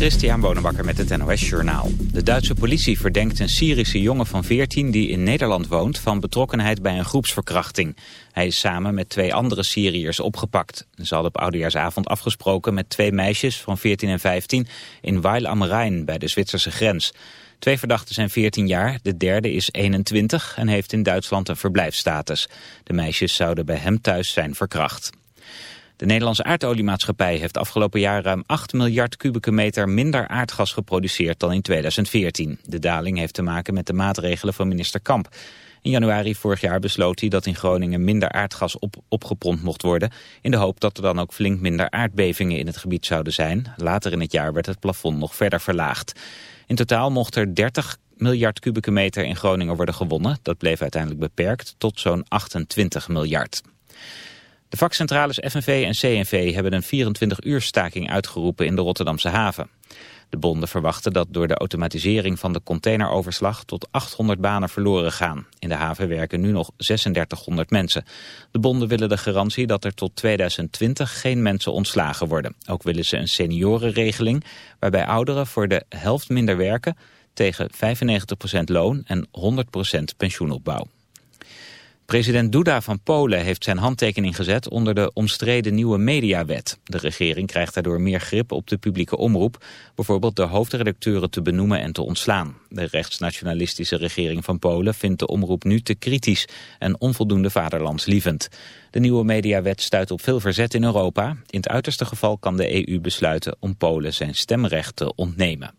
Christian Bonenbakker met het NOS Journaal. De Duitse politie verdenkt een Syrische jongen van 14 die in Nederland woont... van betrokkenheid bij een groepsverkrachting. Hij is samen met twee andere Syriërs opgepakt. Ze hadden op oudejaarsavond afgesproken met twee meisjes van 14 en 15... in Weil am Rhein bij de Zwitserse grens. Twee verdachten zijn 14 jaar, de derde is 21 en heeft in Duitsland een verblijfsstatus. De meisjes zouden bij hem thuis zijn verkracht. De Nederlandse aardoliemaatschappij heeft afgelopen jaar ruim 8 miljard kubieke meter minder aardgas geproduceerd dan in 2014. De daling heeft te maken met de maatregelen van minister Kamp. In januari vorig jaar besloot hij dat in Groningen minder aardgas op, opgepompt mocht worden... in de hoop dat er dan ook flink minder aardbevingen in het gebied zouden zijn. Later in het jaar werd het plafond nog verder verlaagd. In totaal mocht er 30 miljard kubieke meter in Groningen worden gewonnen. Dat bleef uiteindelijk beperkt tot zo'n 28 miljard. De vakcentrales FNV en CNV hebben een 24-uur staking uitgeroepen in de Rotterdamse haven. De bonden verwachten dat door de automatisering van de containeroverslag tot 800 banen verloren gaan. In de haven werken nu nog 3600 mensen. De bonden willen de garantie dat er tot 2020 geen mensen ontslagen worden. Ook willen ze een seniorenregeling waarbij ouderen voor de helft minder werken tegen 95% loon en 100% pensioenopbouw. President Duda van Polen heeft zijn handtekening gezet onder de omstreden nieuwe mediawet. De regering krijgt daardoor meer grip op de publieke omroep, bijvoorbeeld de hoofdredacteuren te benoemen en te ontslaan. De rechtsnationalistische regering van Polen vindt de omroep nu te kritisch en onvoldoende vaderlandslievend. De nieuwe mediawet stuit op veel verzet in Europa. In het uiterste geval kan de EU besluiten om Polen zijn stemrecht te ontnemen.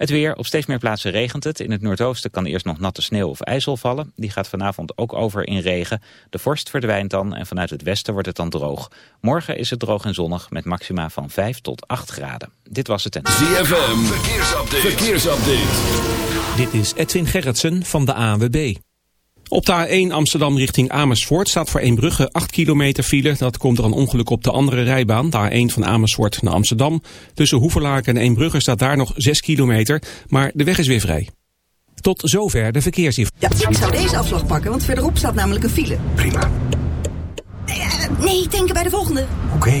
Het weer, op steeds meer plaatsen regent het. In het noordoosten kan eerst nog natte sneeuw of ijzel vallen. Die gaat vanavond ook over in regen. De vorst verdwijnt dan en vanuit het westen wordt het dan droog. Morgen is het droog en zonnig met maxima van 5 tot 8 graden. Dit was het en... ZFM, verkeersupdate. verkeersupdate. Dit is Edwin Gerritsen van de ANWB. Op de A1 Amsterdam richting Amersfoort staat voor Eembrugge 8 kilometer file. Dat komt er een ongeluk op de andere rijbaan, de A1 van Amersfoort naar Amsterdam. Tussen Hoeverlaken en Eembrugge staat daar nog 6 kilometer, maar de weg is weer vrij. Tot zover de verkeersinformatie. Ja, ik zou deze afslag pakken, want verderop staat namelijk een file. Prima. Nee, uh, nee denken bij de volgende. Oké.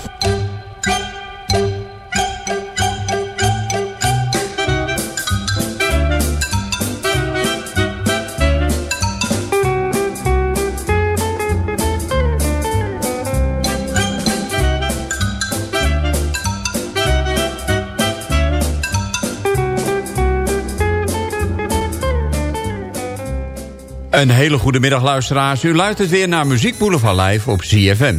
Een hele goede middag luisteraars. U luistert weer naar Muziek Boulevard Live op ZFM.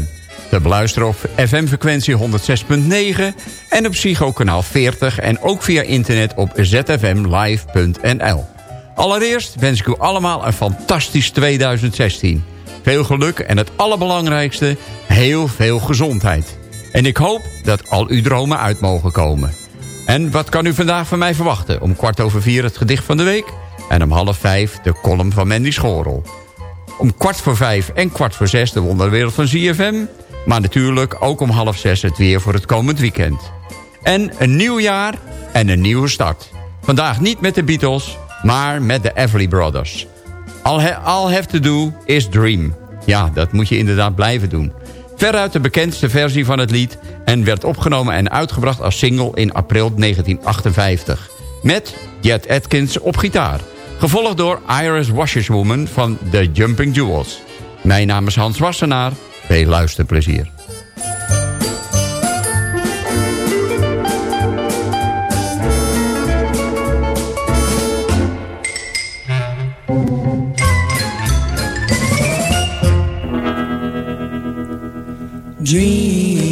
Te beluisteren op FM-frequentie 106.9 en op Psycho kanaal 40... en ook via internet op zfmlive.nl. Allereerst wens ik u allemaal een fantastisch 2016. Veel geluk en het allerbelangrijkste, heel veel gezondheid. En ik hoop dat al uw dromen uit mogen komen. En wat kan u vandaag van mij verwachten? Om kwart over vier het gedicht van de week... En om half vijf de column van Mandy Schorel. Om kwart voor vijf en kwart voor zes de wonderwereld van ZFM. Maar natuurlijk ook om half zes het weer voor het komend weekend. En een nieuw jaar en een nieuwe start. Vandaag niet met de Beatles, maar met de Everly Brothers. All, he, all have to do is dream. Ja, dat moet je inderdaad blijven doen. Veruit de bekendste versie van het lied... en werd opgenomen en uitgebracht als single in april 1958. Met Jet Atkins op gitaar. Gevolgd door Iris Washerswoman van The Jumping Jewels. Mijn naam is Hans Wassenaar. Veel luisterplezier. Dream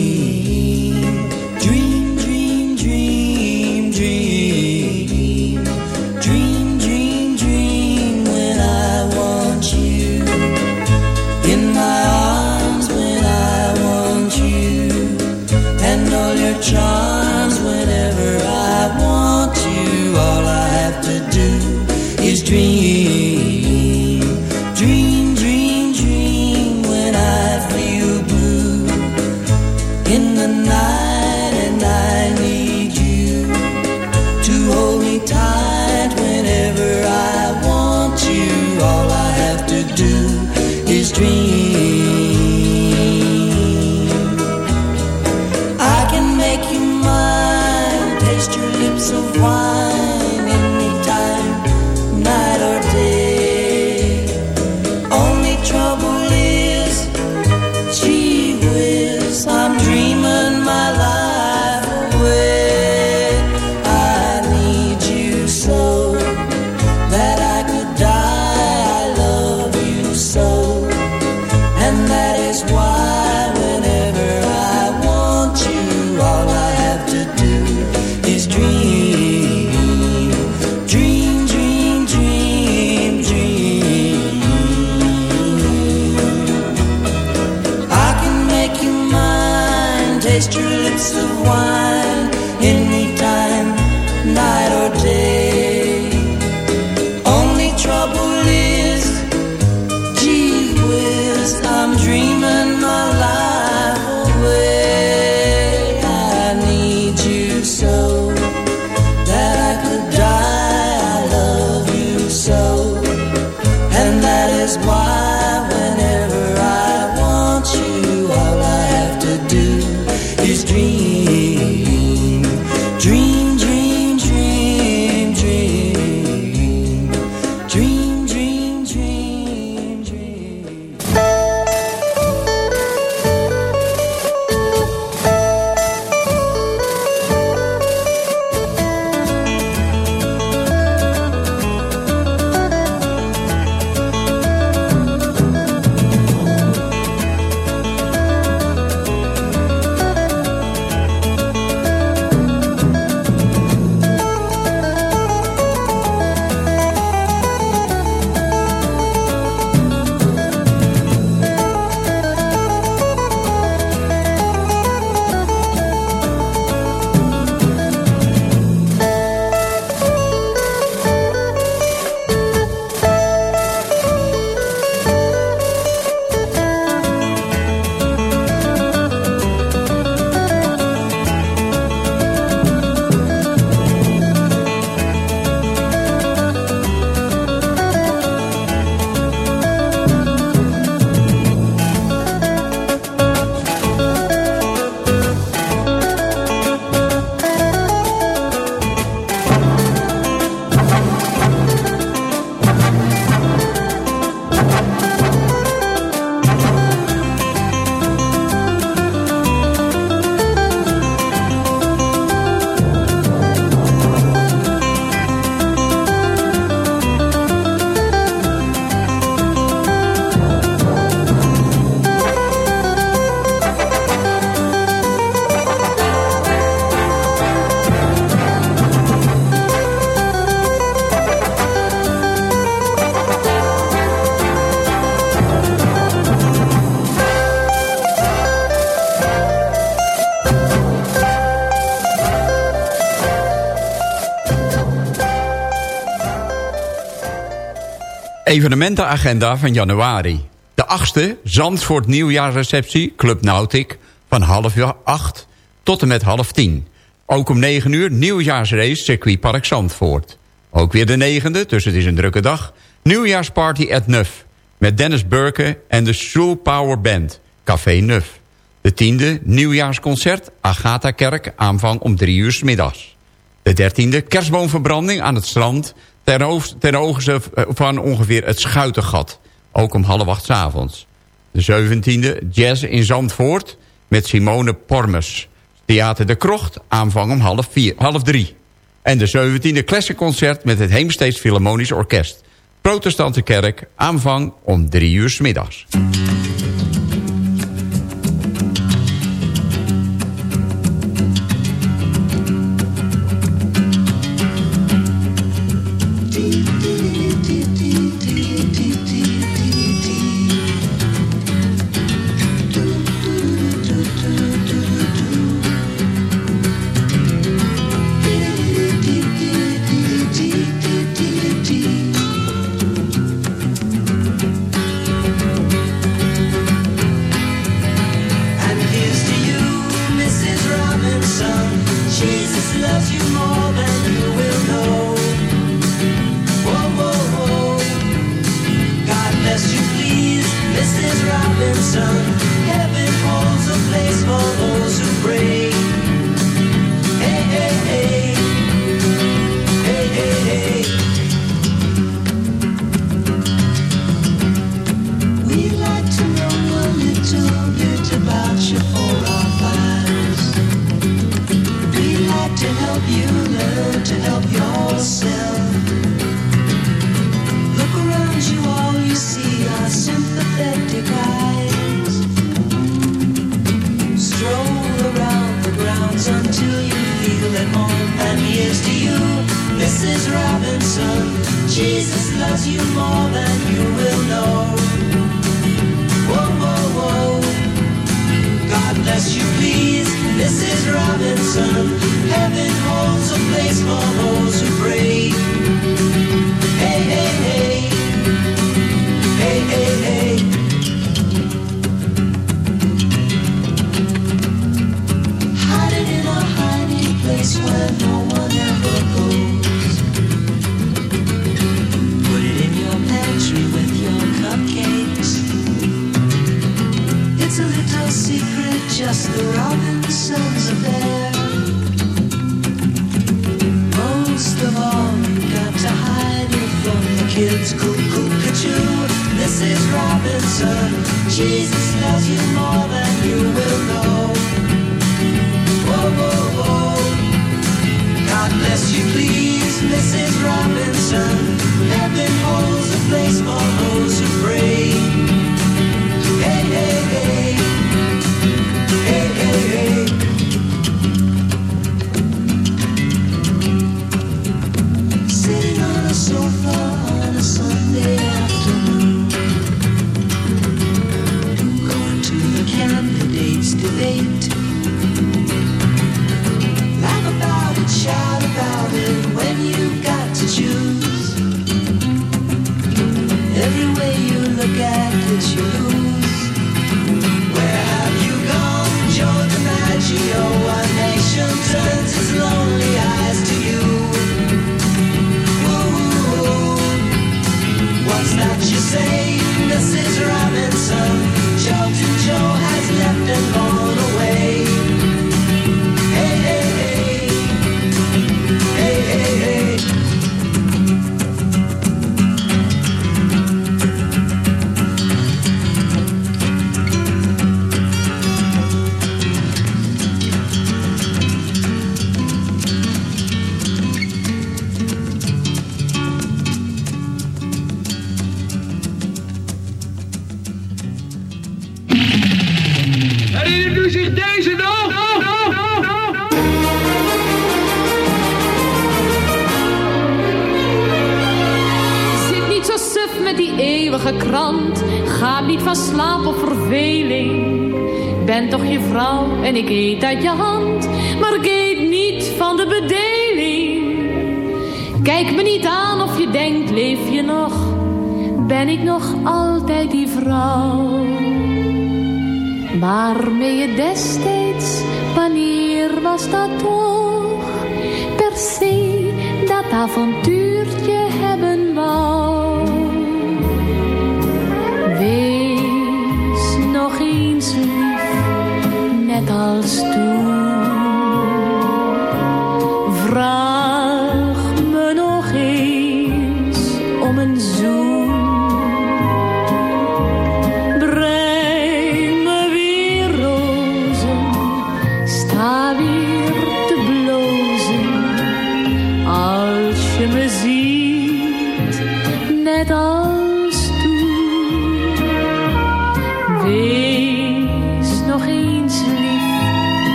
Evenementenagenda van januari. De 8e Zandvoort nieuwjaarsreceptie Club Nautic van half acht tot en met half tien. Ook om 9 uur nieuwjaarsrace circuitpark Zandvoort. Ook weer de negende, dus het is een drukke dag. Nieuwjaarsparty at Nuf. Met Dennis Burke en de Soul Power Band. Café Nuf. De tiende, nieuwjaarsconcert Agatha Kerk. Aanvang om drie uur middags. De dertiende, kerstboomverbranding aan het strand ten, oogste van ongeveer het Schuitengat. Ook om half acht avonds. De 17e, jazz in Zandvoort met Simone Pormes. Theater de Krocht, aanvang om half, half drie. En de 17e klessenconcert met het Heemsteeds Philharmonisch Orkest. Protestante Kerk, aanvang om drie uur middags. sun.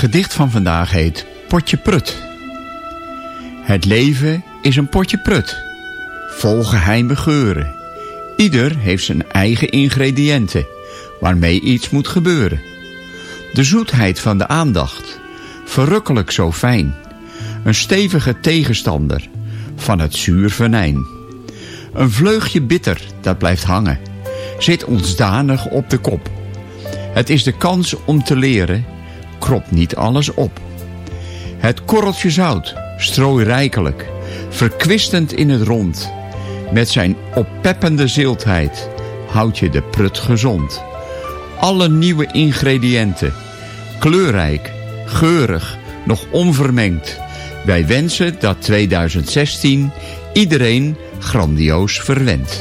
Gedicht van vandaag heet Potje Prut. Het leven is een potje prut. Vol geheime geuren. Ieder heeft zijn eigen ingrediënten, waarmee iets moet gebeuren. De zoetheid van de aandacht, verrukkelijk zo fijn. Een stevige tegenstander van het zuur venijn. Een vleugje bitter dat blijft hangen, zit ons danig op de kop. Het is de kans om te leren, krop niet alles op. Het korreltje zout, strooi rijkelijk, verkwistend in het rond. Met zijn oppeppende ziltheid houd je de prut gezond. Alle nieuwe ingrediënten, kleurrijk, geurig, nog onvermengd. Wij wensen dat 2016 iedereen grandioos verwendt.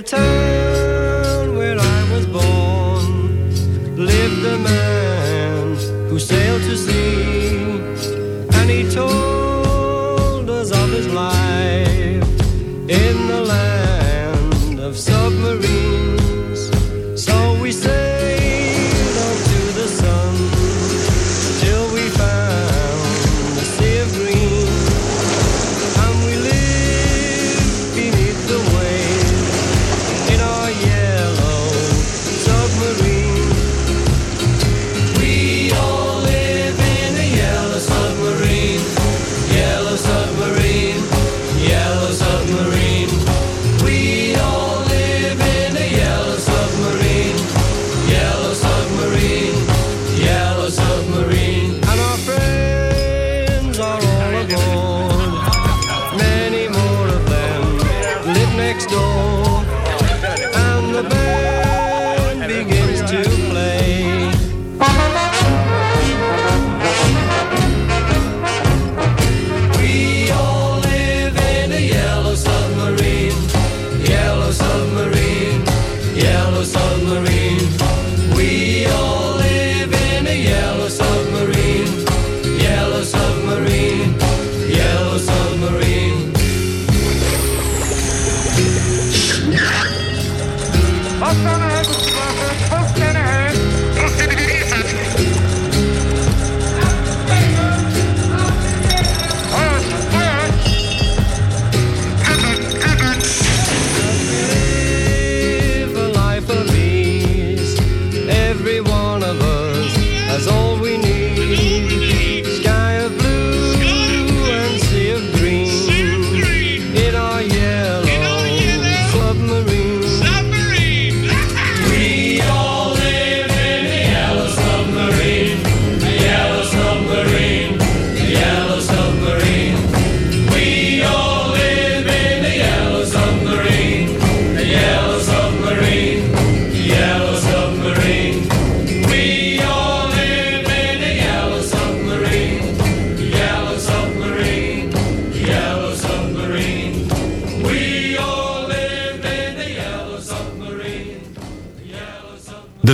The town submarine.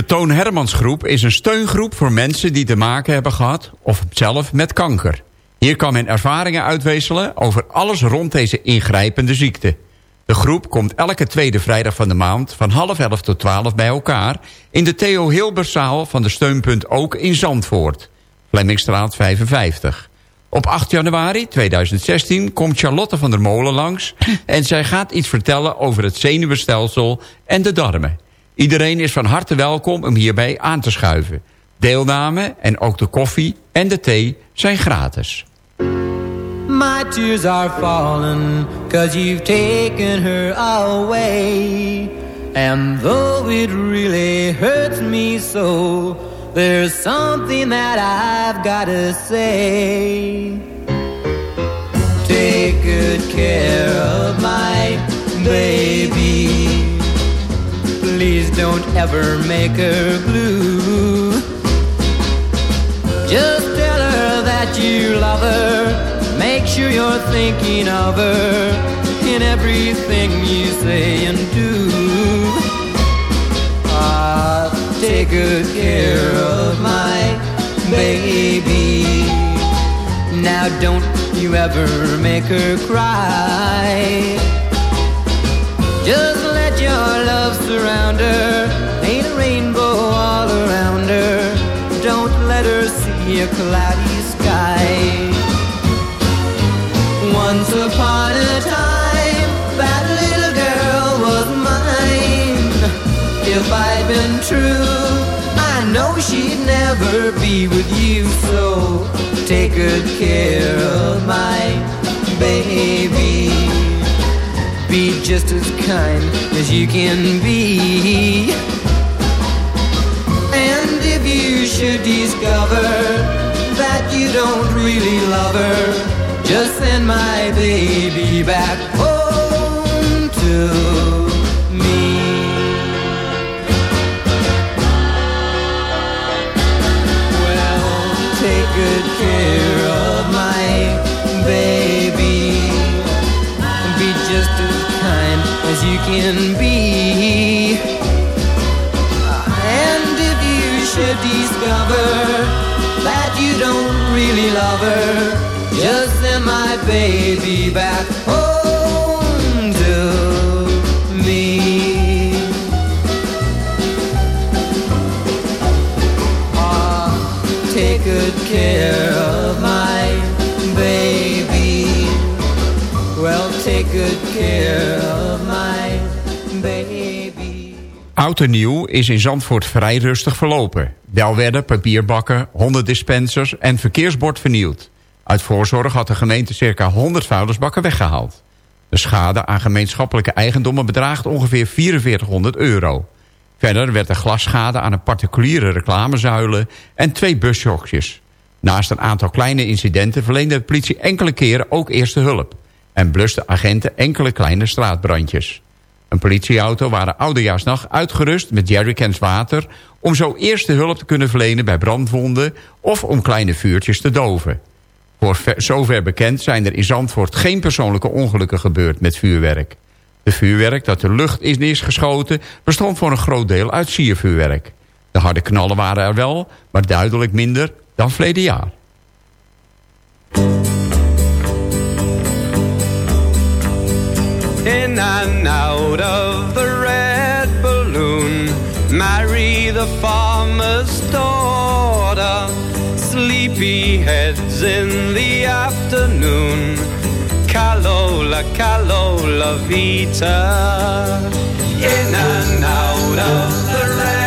Toon Hermans Groep is een steungroep voor mensen die te maken hebben gehad... of zelf met kanker. Hier kan men ervaringen uitwisselen over alles rond deze ingrijpende ziekte. De groep komt elke tweede vrijdag van de maand... van half elf tot twaalf bij elkaar... in de Theo Hilberszaal van de steunpunt Ook in Zandvoort. Flemmingstraat 55. Op 8 januari 2016 komt Charlotte van der Molen langs... en zij gaat iets vertellen over het zenuwstelsel en de darmen. Iedereen is van harte welkom om hierbij aan te schuiven. Deelname en ook de koffie en de thee zijn gratis. My tears are falling cause you've taken her away. And though it really hurts me so, there's something that I've gotta say. Take good care of my baby. Please don't ever make her blue. Just tell her that you love her. Make sure you're thinking of her in everything you say and do. Ah, take good care of my baby. Now don't you ever make her cry. Paint a rainbow all around her. Don't let her see a cloudy sky. Once upon a time, that little girl was mine. If I'd been true, I know she'd never be with you. So take good care of my baby. Be just as kind as you can be. And if you should discover that you don't really love her, just send my baby back can be. And if you should discover that you don't really love her, just send my baby back home Oud en nieuw is in Zandvoort vrij rustig verlopen. Wel werden papierbakken, hondendispensers en verkeersbord vernield. Uit voorzorg had de gemeente circa 100 vuilnisbakken weggehaald. De schade aan gemeenschappelijke eigendommen bedraagt ongeveer 4400 euro. Verder werd er glasschade aan een particuliere reclamezuilen en twee bushokjes. Naast een aantal kleine incidenten verleende de politie enkele keren ook eerste hulp... en bluste agenten enkele kleine straatbrandjes. Een politieauto waren oudejaarsnacht uitgerust met jerrycans water... om zo eerste hulp te kunnen verlenen bij brandwonden... of om kleine vuurtjes te doven. Voor ver- zover bekend zijn er in Zandvoort geen persoonlijke ongelukken gebeurd met vuurwerk. De vuurwerk dat de lucht in is geschoten bestond voor een groot deel uit siervuurwerk. De harde knallen waren er wel, maar duidelijk minder dan verleden jaar. In and out of the red balloon. Marry the farmer's daughter. Sleepy heads in the afternoon. Calola, calola vita. In and out of the red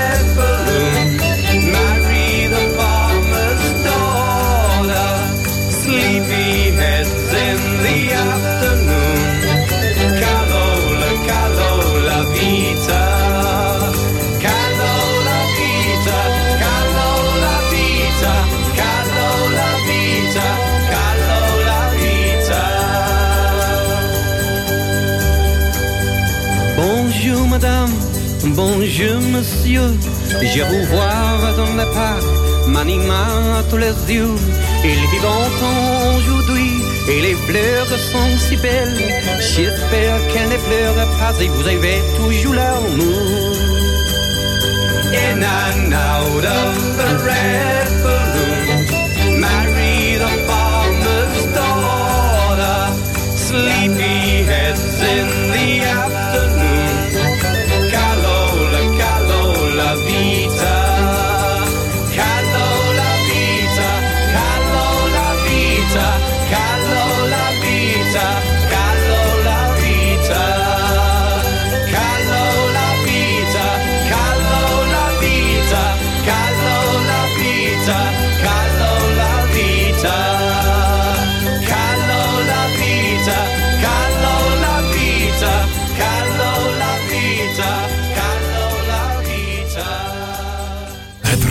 Monsieur, je vous vois dans la parc, m'anima tous les yeux. Il vit longtemps aujourd'hui, et les fleurs sont si belles. J'espère qu'elle ne pleure pas et vous avez toujours l'amour. In and out of the red balloon, marry the farmer's daughter, sleepy heads in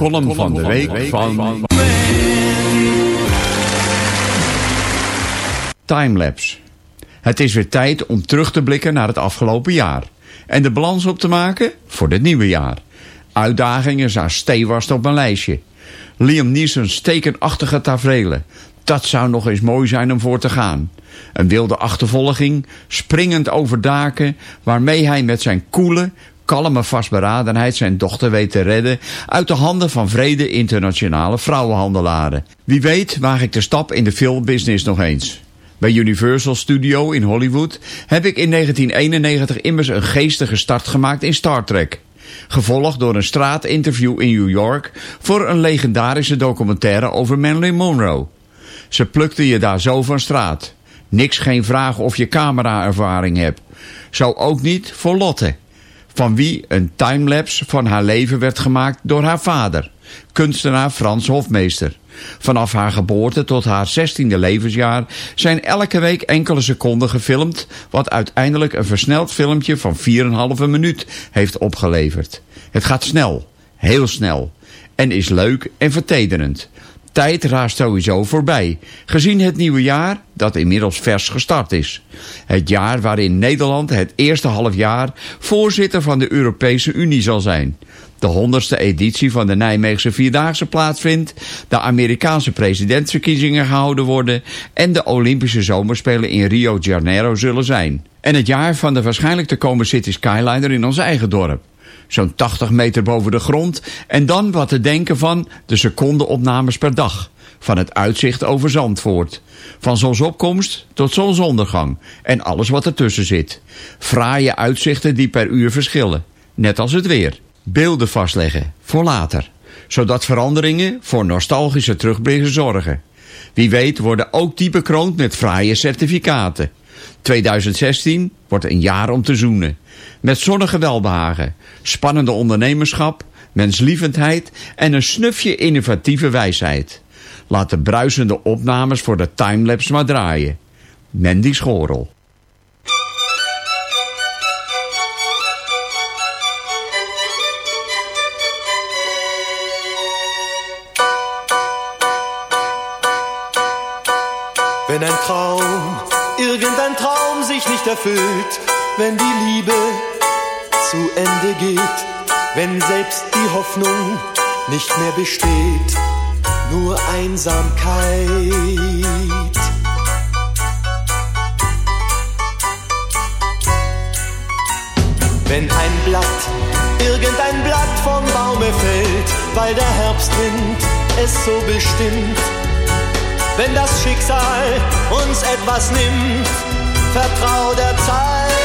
Column, van de week, van... Timelapse. Het is weer tijd om terug te blikken naar het afgelopen jaar. En de balans op te maken voor het nieuwe jaar. Uitdagingen zijn stevast op mijn lijstje. Liam Neeson's tekenachtige tafereelen. Dat zou nog eens mooi zijn om voor te gaan. Een wilde achtervolging, springend over daken... waarmee hij met zijn koele, kalme vastberadenheid zijn dochter weet te redden... uit de handen van vrede internationale vrouwenhandelaren. Wie weet waag ik de stap in de filmbusiness nog eens. Bij Universal Studio in Hollywood heb ik in 1991 immers een geestige start gemaakt in Star Trek. Gevolgd door een straatinterview in New York voor een legendarische documentaire over Marilyn Monroe. Ze plukte je daar zo van straat. Niks geen vraag of je cameraervaring hebt. Zo ook niet voor Lotte. Van wie een timelapse van haar leven werd gemaakt door haar vader. Kunstenaar Frans Hofmeester. Vanaf haar geboorte tot haar 16e levensjaar zijn elke week enkele seconden gefilmd... wat uiteindelijk een versneld filmpje van 4,5 minuut heeft opgeleverd. Het gaat snel, heel snel. En is leuk en vertederend. Tijd raast sowieso voorbij, gezien het nieuwe jaar dat inmiddels vers gestart is. Het jaar waarin Nederland het eerste half jaar voorzitter van de Europese Unie zal zijn. De honderdste editie van de Nijmeegse Vierdaagse plaatsvindt, de Amerikaanse presidentsverkiezingen gehouden worden en de Olympische Zomerspelen in Rio de Janeiro zullen zijn. En het jaar van de waarschijnlijk te komen City Skyliner in ons eigen dorp zo'n 80 meter boven de grond... en dan wat te denken van de secondeopnames per dag... van het uitzicht over Zandvoort. Van zonsopkomst tot zonsondergang en alles wat ertussen zit. Fraaie uitzichten die per uur verschillen, net als het weer. Beelden vastleggen, voor later. Zodat veranderingen voor nostalgische terugblikken zorgen. Wie weet worden ook die bekroond met fraaie certificaten. 2016 wordt een jaar om te zoenen. Met zonnige welbehagen, spannende ondernemerschap, menslievendheid en een snufje innovatieve wijsheid. Laat de bruisende opnames voor de timelapse maar draaien. Mandy Schorel. Wenn ein Traum, Traum sich nicht erfüllt, wenn die Liebe zu Ende geht, wenn selbst die Hoffnung nicht mehr besteht, nur Einsamkeit. Wenn ein Blatt, irgendein Blatt vom Baume fällt, weil der Herbstwind es so bestimmt, wenn das Schicksal uns etwas nimmt, vertrau der Zeit.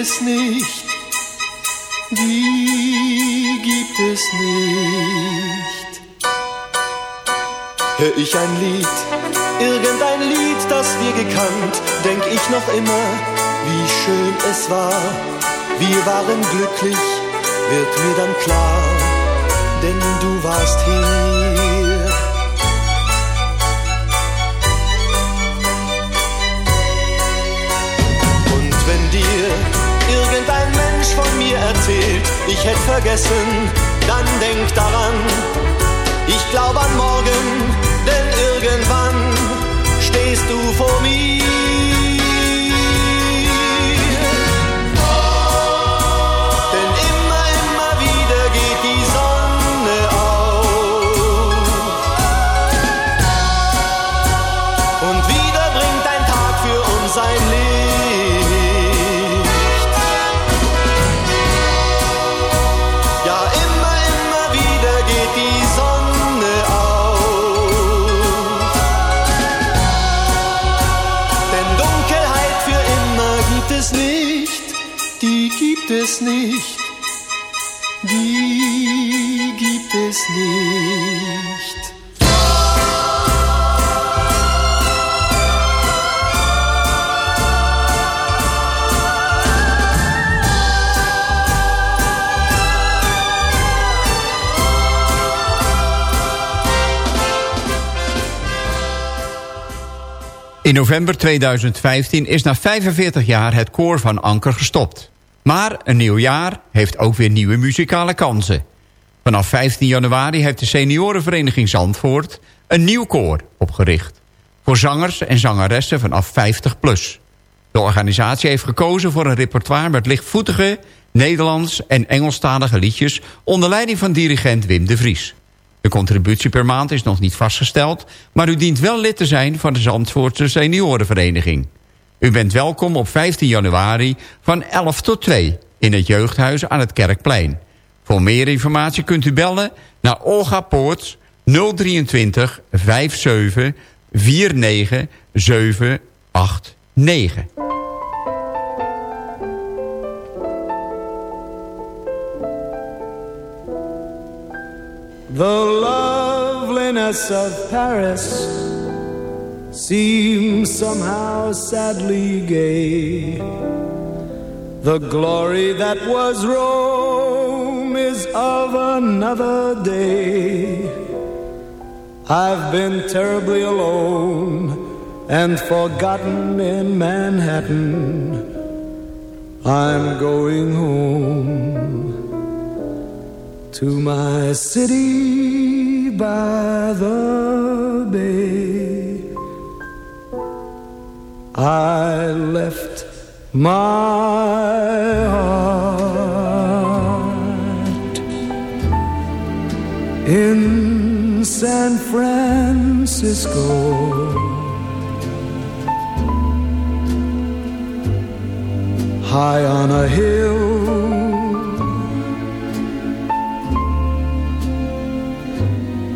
Es nicht, die gibt es nicht. Hör ich ein Lied, irgendein Lied, das wir gekannt, denk ich noch immer, wie schön es war. Wir waren glücklich, wird mir dann klar, denn du warst hier. Mir erzählt, ich hätte vergessen, dann denk daran, ich glaube an morgen, denn irgendwann stehst du vor mir. Es nicht, die gibt es nicht. In november 2015 is na 45 jaar het koor van Anker gestopt. Maar een nieuw jaar heeft ook weer nieuwe muzikale kansen. Vanaf 15 januari heeft de seniorenvereniging Zandvoort... een nieuw koor opgericht. Voor zangers en zangeressen vanaf 50 plus. De organisatie heeft gekozen voor een repertoire met lichtvoetige... Nederlands en Engelstalige liedjes... onder leiding van dirigent Wim de Vries. De contributie per maand is nog niet vastgesteld... maar u dient wel lid te zijn van de Zandvoortse seniorenvereniging. U bent welkom op 15 januari van 11 tot 2 in het jeugdhuis aan het Kerkplein. Voor meer informatie kunt u bellen naar Olga Poorts 023 57 49 789. The loveliness of Paris seems somehow sadly gay. The glory that was Rome is of another day. I've been terribly alone and forgotten in Manhattan. I'm going home to my city by the bay. I left my heart in San Francisco. High on a hill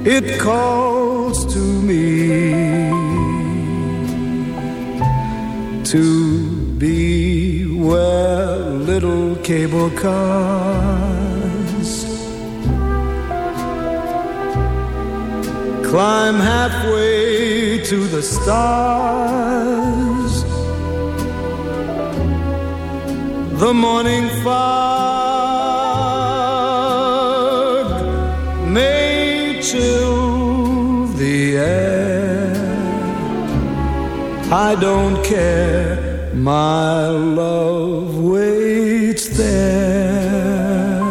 it calls to me to be where little cable cars climb halfway to the stars. The morning fog may chill the air. I don't care, my love waits there.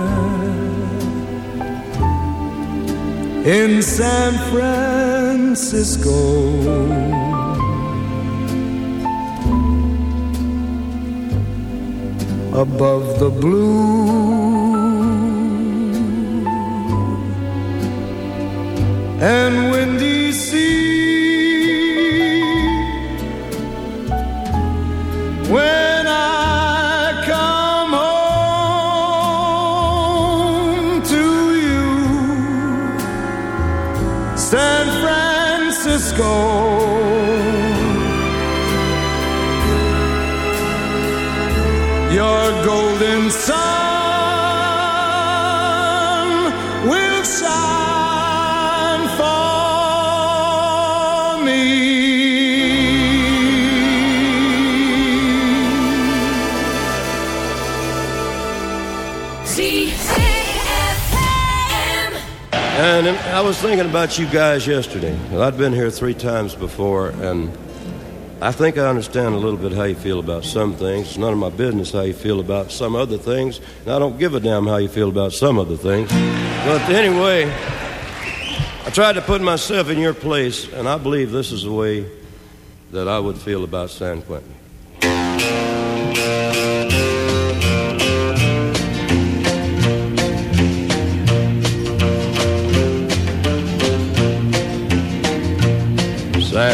In San Francisco. Above the blue and windy sea. About you guys yesterday. Well, I'd been here three times before, and I think I understand a little bit how you feel about some things. It's none of my business how you feel about some other things, and I don't give a damn how you feel about some other things. But anyway, I tried to put myself in your place, and I believe this is the way that I would feel about San Quentin.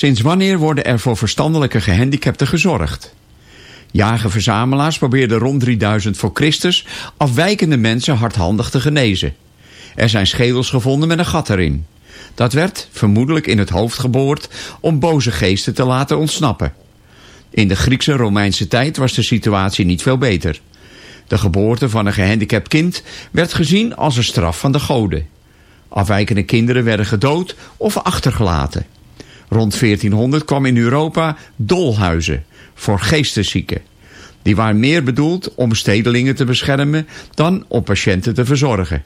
Sinds wanneer worden er voor verstandelijke gehandicapten gezorgd? Jager-verzamelaars probeerden rond 3000 voor Christus afwijkende mensen hardhandig te genezen. Er zijn schedels gevonden met een gat erin. Dat werd vermoedelijk in het hoofd geboord om boze geesten te laten ontsnappen. In de Griekse Romeinse tijd was de situatie niet veel beter. De geboorte van een gehandicapt kind werd gezien als een straf van de goden. Afwijkende kinderen werden gedood of achtergelaten. Rond 1400 kwam in Europa dolhuizen voor geesteszieken. Die waren meer bedoeld om stedelingen te beschermen dan om patiënten te verzorgen.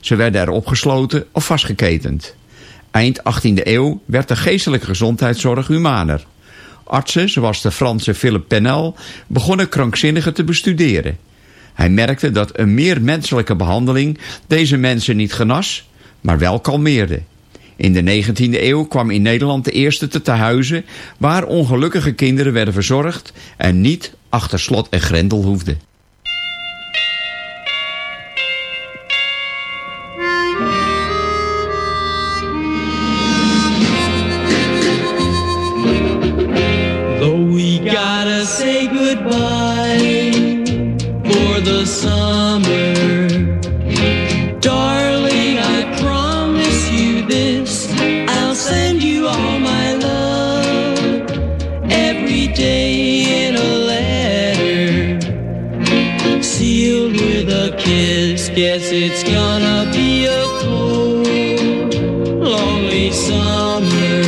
Ze werden er opgesloten of vastgeketend. Eind 18e eeuw werd de geestelijke gezondheidszorg humaner. Artsen, zoals de Franse Philippe Penel, begonnen krankzinnigen te bestuderen. Hij merkte dat een meer menselijke behandeling deze mensen niet genas, maar wel kalmeerde. In de 19e eeuw kwam in Nederland de eerste te tehuizen waar ongelukkige kinderen werden verzorgd en niet achter slot en grendel hoefden. Guess it's gonna be a cold, lonely summer.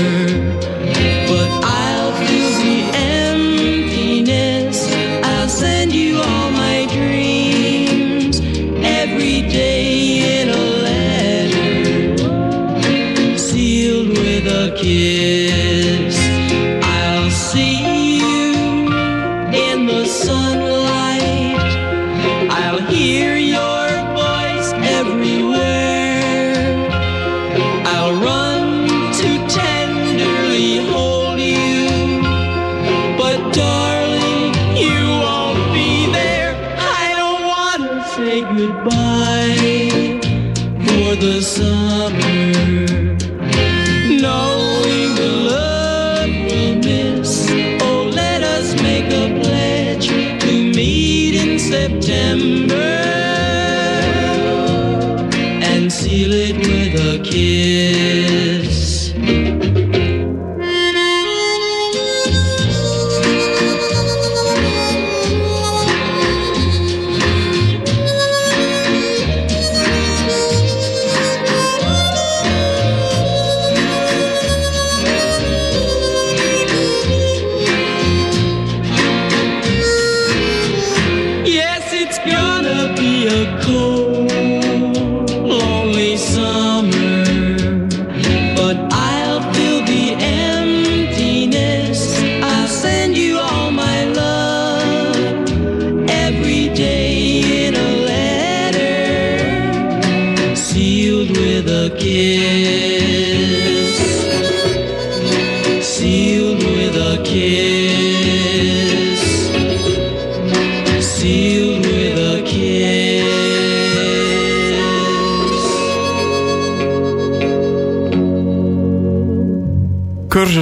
But I'll fill the emptiness. I'll send you all my dreams every day in a letter, sealed with a kiss.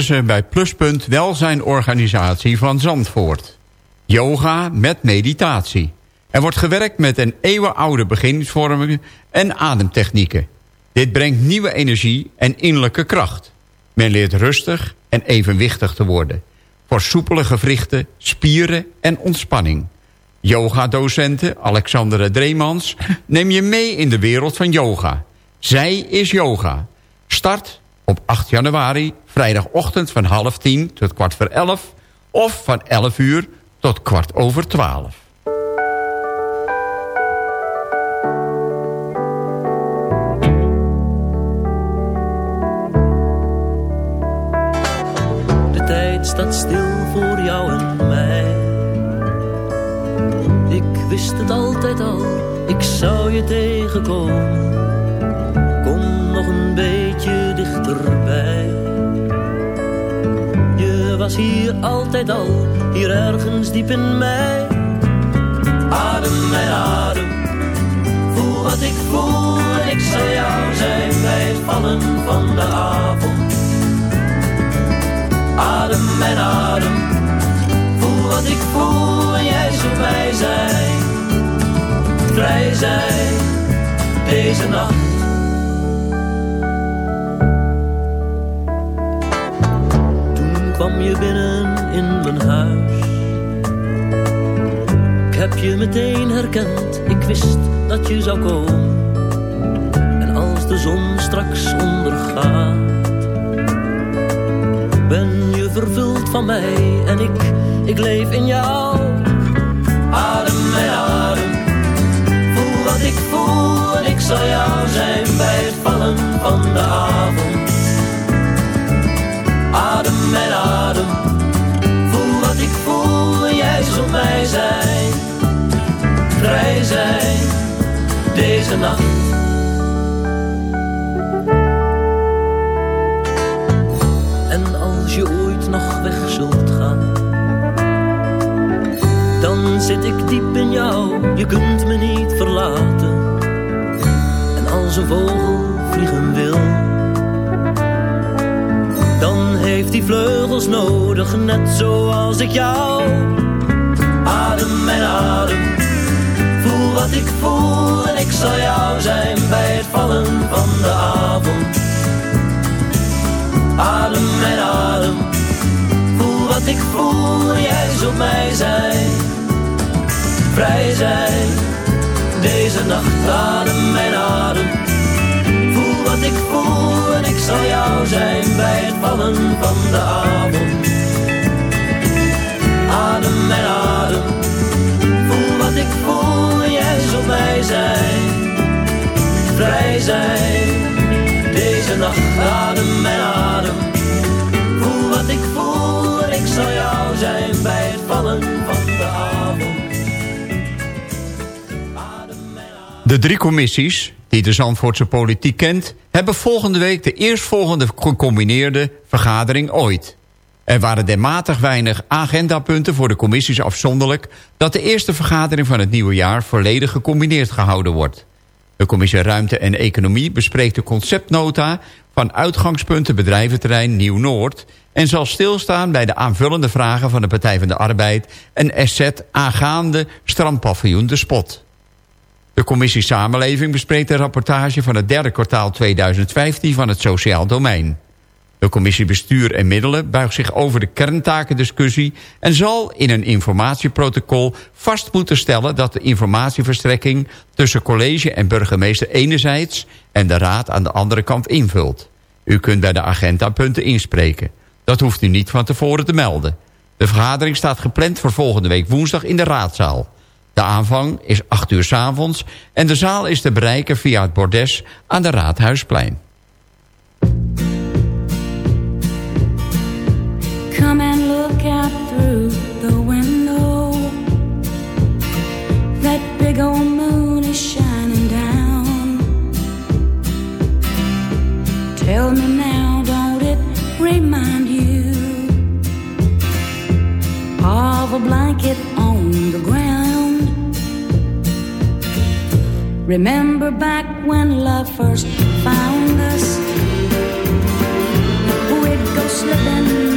Bij Pluspunt Welzijnorganisatie van Zandvoort. Yoga met meditatie. Er wordt gewerkt met een eeuwenoude beginningsvormen en ademtechnieken. Dit brengt nieuwe energie en innerlijke kracht. Men leert rustig en evenwichtig te worden. Voor soepele gewrichten, spieren en ontspanning. Yoga-docenten Alexandra Dreemans neem je mee in de wereld van yoga. Zij is yoga. Start op 8 januari, vrijdagochtend van half tien tot kwart voor elf... of van 11 uur tot kwart over twaalf. De tijd staat stil voor jou en mij. Ik wist het altijd al, ik zou je tegenkomen. Was hier altijd al, hier ergens diep in mij. Adem mijn adem, voel wat ik voel ik zal jou zijn bij het vallen van de avond. Adem mijn adem, voel wat ik voel en jij zult mij zijn. Vrij zijn, deze nacht. Kwam je binnen in mijn huis. Ik heb je meteen herkend, ik wist dat je zou komen. En als de zon straks ondergaat ben je vervuld van mij en ik, ik leef in jou. Adem mijn adem, voel wat ik voel en ik zal jou zijn bij het vallen van de avond. Zit ik diep in jou, je kunt me niet verlaten. En als een vogel vliegen wil, dan heeft hij vleugels nodig, net zoals ik jou. Adem mijn adem, voel wat ik voel en ik zal jou zijn bij het vallen van de avond. Adem mijn adem, voel wat ik voel en jij zult mij zijn. Vrij zijn, deze nacht adem mijn adem. Voel wat ik voel en ik zal jou zijn bij het vallen van de avond. Adem mijn adem, voel wat ik voel en jij zult mij zijn. Vrij zijn, deze nacht adem mijn adem. Voel wat ik voel en ik zal jou zijn bij het vallen van de avond. De drie commissies, die de Zandvoortse politiek kent... hebben volgende week de eerstvolgende gecombineerde vergadering ooit. Er waren dermatig weinig agendapunten voor de commissies afzonderlijk... dat de eerste vergadering van het nieuwe jaar volledig gecombineerd gehouden wordt. De commissie Ruimte en Economie bespreekt de conceptnota... van uitgangspunten bedrijventerrein Nieuw-Noord... en zal stilstaan bij de aanvullende vragen van de Partij van de Arbeid... en asset aangaande strandpaviljoen De Spot. De commissie Samenleving bespreekt de rapportage van het derde kwartaal 2015 van het sociaal domein. De commissie Bestuur en Middelen buigt zich over de kerntakendiscussie... en zal in een informatieprotocol vast moeten stellen... dat de informatieverstrekking tussen college en burgemeester enerzijds... en de raad aan de andere kant invult. U kunt bij de agendapunten inspreken. Dat hoeft u niet van tevoren te melden. De vergadering staat gepland voor volgende week woensdag in de raadzaal. De aanvang is 8 uur 's avonds en de zaal is te bereiken via het bordes aan de Raadhuisplein. Remember back when love first found us? We'd go slipping.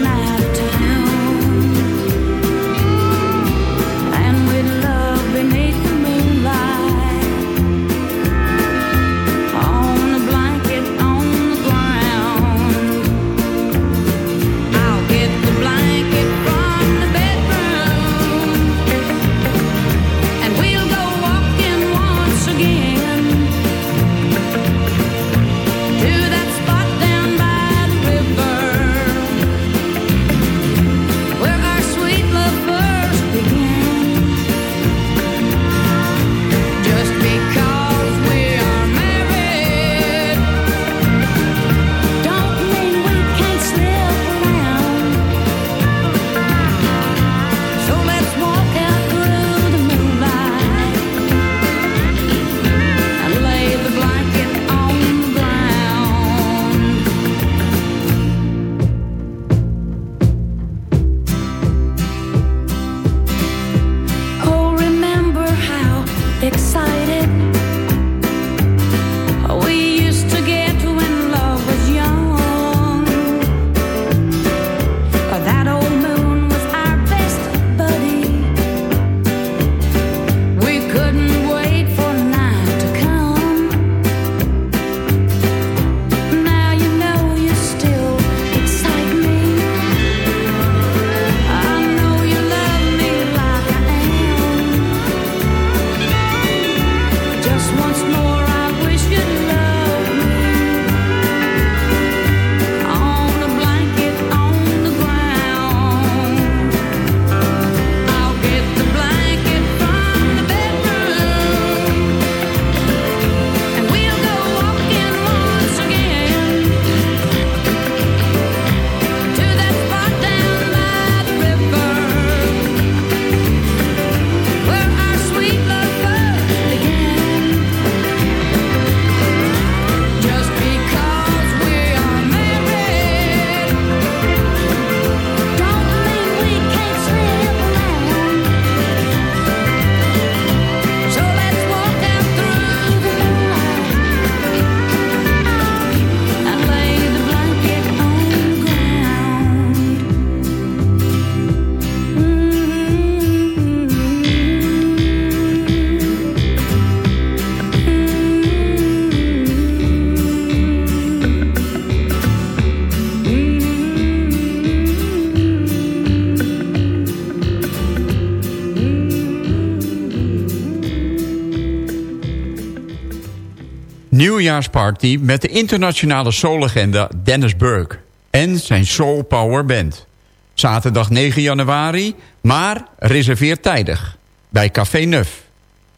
nieuwjaarsparty met de internationale soullegende Dennis Burke en zijn Soul Power Band. Zaterdag 9 januari, maar reserveer tijdig bij Café Neuf.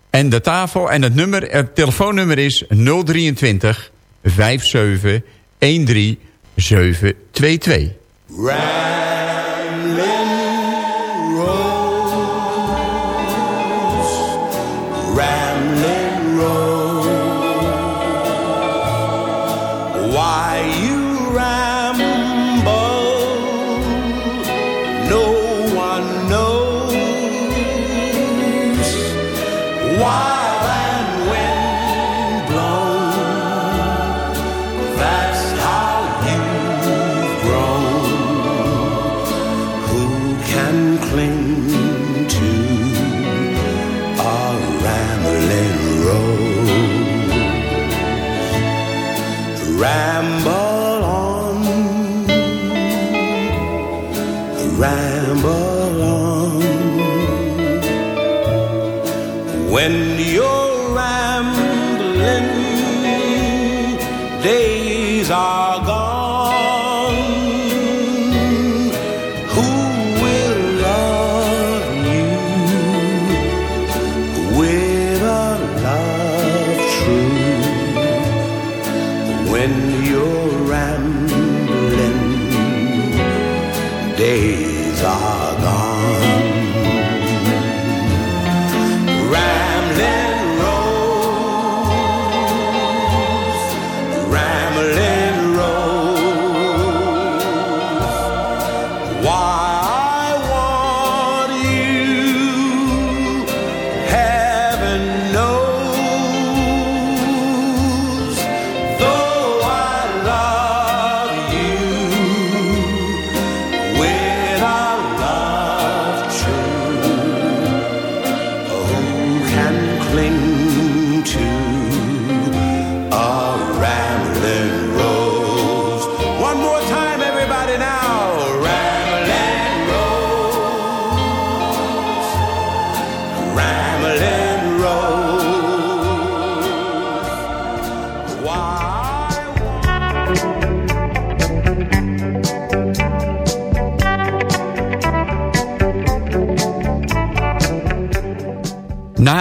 En de tafel en het, nummer, het telefoonnummer is 023 57 13 722. Right. when you're rambling, days are gone.